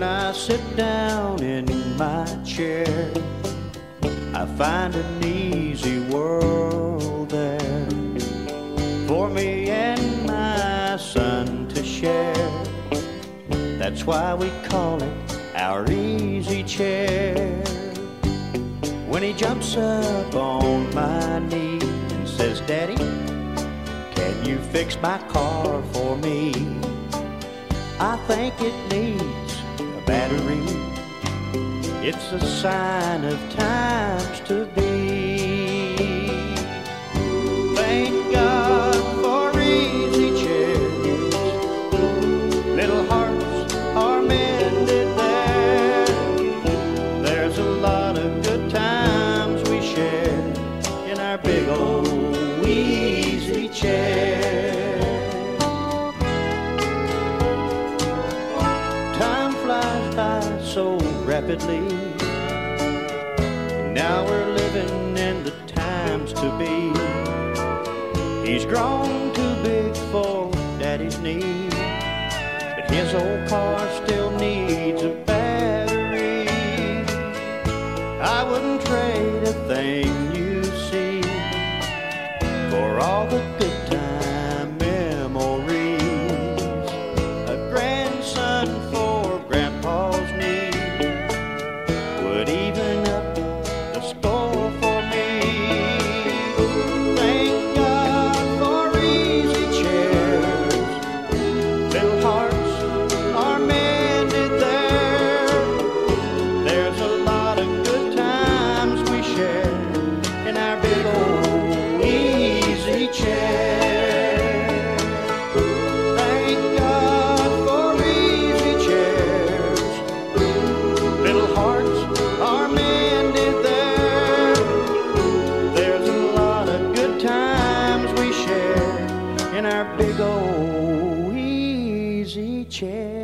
I sit down in my chair, I find an easy world there for me and my son to share. That's why we call it our easy chair. When he jumps up on my knee and says, Daddy, can you fix my car for me? I think it needs battery. It's a sign of times to be. Thank God for easy chairs. Little hearts are mended there. There's a lot of good times we share in our big old now we're living in the times to be. He's grown too big for daddy's knee, but his old car still needs a battery. I wouldn't trade a thing you see for all the good in our big old easy chair.